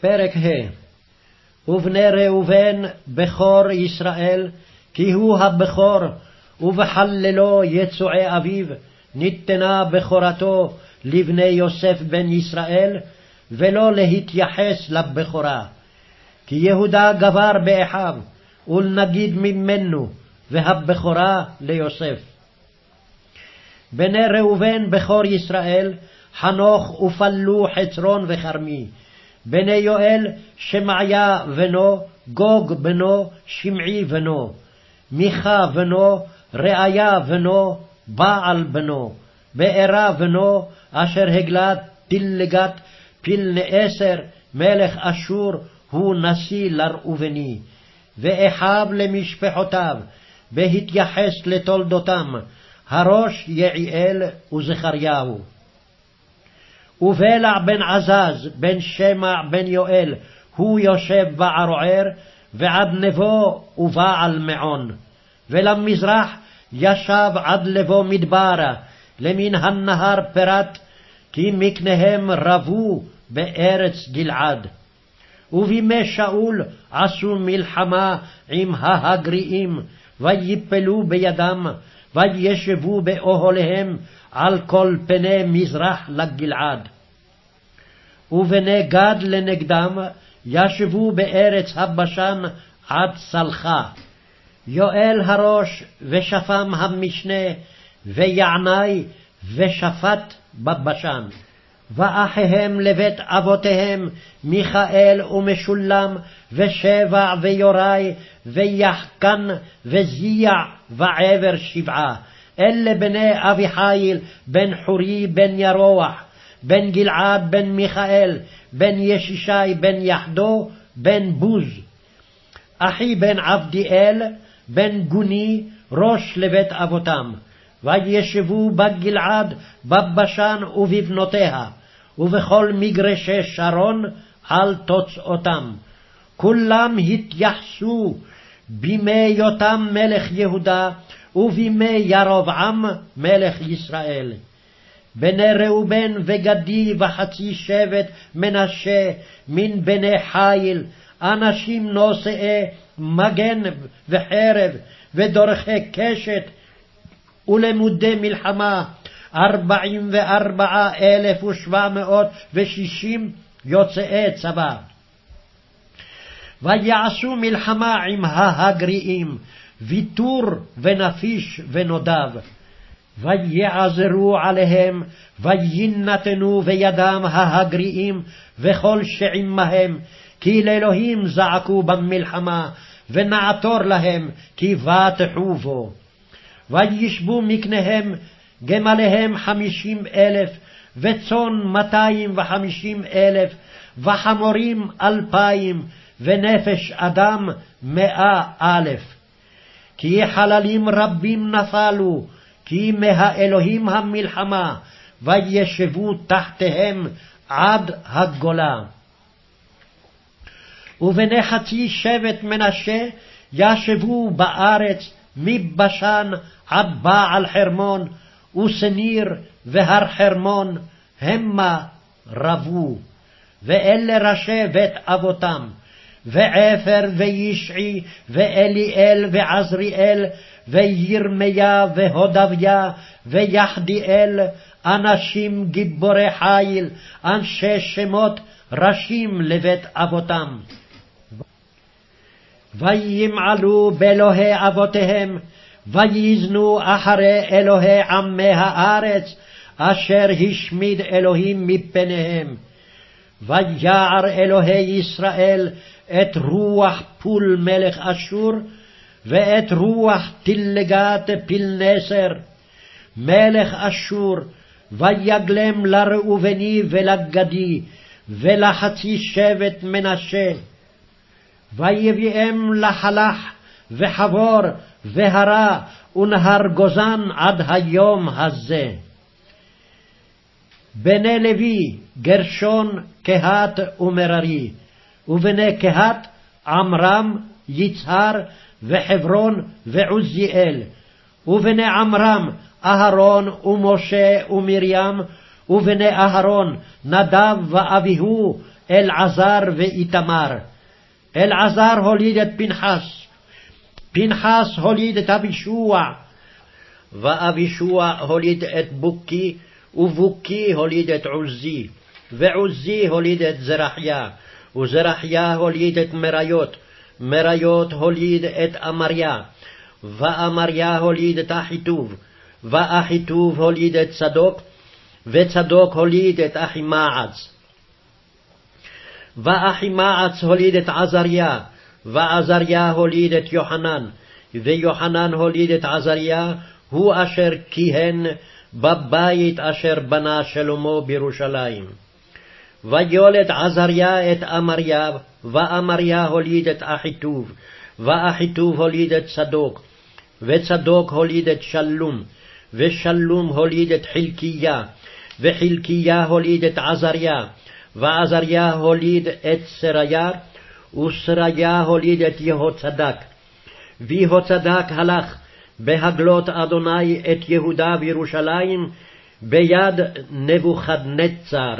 פרק ה' ובני ראובן בכור ישראל, כי הוא הבכור, ובחללו יצועי אביו, ניתנה בכורתו לבני יוסף בן ישראל, ולא להתייחס לבכורה. כי יהודה גבר באחיו, ולנגיד ממנו, והבכורה ליוסף. בני ראובן בכור ישראל, חנוך ופלו חצרון וכרמי. בני יואל שמעיה בנו, גוג בנו, שמעי בנו. מיכה בנו, ראיה בנו, בעל בנו. בארה בנו, אשר הגלה תלגת פילנאסר, מלך אשור, הוא נשיא לראובני. ואחיו למשפחותיו, בהתייחס לתולדותם, הראש יעיאל וזכריהו. ובלע בן עזז, בן שמע, בן יואל, הוא יושב בערוער, ועד נבו ובעל מעון. ולמזרח ישב עד לבוא מדברה, למן הנהר פרת, כי מקניהם רבו בארץ גלעד. ובימי שאול עשו מלחמה עם ההגריעים, ויפלו בידם, וישבו באוהליהם על כל פני מזרח לגלעד. ובני גד לנגדם ישבו בארץ הבשן עד סלחה. יואל הראש ושפם המשנה, ויעני ושפט בבשן. ואחיהם לבית אבותיהם, מיכאל ומשולם, ושבע ויוראי, ויחקן, וזיע, ועבר שבעה. אלה בני אביחיל, בן חורי, בן ירוח, בן גלעד, בן מיכאל, בן ישישי, בן יחדו, בן בוז. אחי בן עבדיאל, בן גוני, ראש לבית אבותם. וישבו בגלעד, בבשן ובבנותיה, ובכל מגרשי שרון על תוצאותם. כולם התייחסו בימי יותם מלך יהודה, ובימי ירבעם מלך ישראל. בני ראובן וגדי וחצי שבט מנשה מן בני חיל, אנשים נושאי מגן וחרב ודורכי קשת ולמודי מלחמה, ארבעים וארבעה אלף ושבע מאות ושישים יוצאי צבא. ויעשו מלחמה עם ההגריעים, ויתור ונפיש ונודב. ויעזרו עליהם, ויינתנו בידם ההגריעים, וכל שעמהם, כי לאלוהים זעקו במלחמה, ונעתור להם, כי בטחו בו. וישבו מקניהם גמליהם חמישים אלף, וצאן מאתיים וחמישים אלף, וחמורים אלפיים, ונפש אדם מאה אלף. כי חללים רבים נפלו, כי מהאלוהים המלחמה, וישבו תחתיהם עד הגולה. ובני חצי שבט מנשה ישבו בארץ מבשן עד בעל חרמון, ושניר והר חרמון, המה רבו. ואלה ראשי בית אבותם, ועפר וישעי, ואליאל ועזריאל, וירמיה והודביה, ויחדיאל, אנשים גיבורי חיל, אנשי שמות, ראשים לבית אבותם. וימעלו באלוהי אבותיהם, ויזנו אחרי אלוהי עמי הארץ, אשר השמיד אלוהים מפניהם. ויער אלוהי ישראל את רוח פול מלך אשור, ואת רוח תלגת פילנסר, מלך אשור, ויגלם לראובני ולגדי, ולחצי שבט מנשה. ויביאם לחלך וחבור והרה ונהר גוזן עד היום הזה. בני לוי, גרשון, קהת ומררי, ובני קהת, עמרם, יצהר, וחברון ועוזיאל, ובני עמרם, אהרון ומשה ומרים, ובני אהרון, נדב ואביהו, אלעזר ואיתמר. אלעזר הוליד את פנחס, פנחס הוליד את אבישוע, ואבישוע הוליד את בוקי, ובוקי הוליד את עוזי, ועוזי הוליד את זרחיה, וזרחיה הוליד את מריות, מריות הוליד את אמריה, ואמריה הוליד את אחיטוב, ואחיטוב הוליד את צדוק, וצדוק הוליד את אחימעץ. ואחימעץ הוליד את עזריה, ועזריה הוליד את יוחנן, ויוחנן הוליד את עזריה, הוא אשר כיהן בבית אשר בנה שלמה בירושלים. ויולד עזריה את אמריה, ואמריה הוליד את אחיטוב, ואחיטוב הוליד את צדוק, וצדוק הוליד את שלום, ושלום הוליד את חלקיה, וחלקיה הוליד את עזריה, ועזריה הוליד את סריה, וסריה הוליד את יהוצדק. ויהוצדק הלך בהגלות אדוני את יהודה וירושלים ביד נבוכדנצר.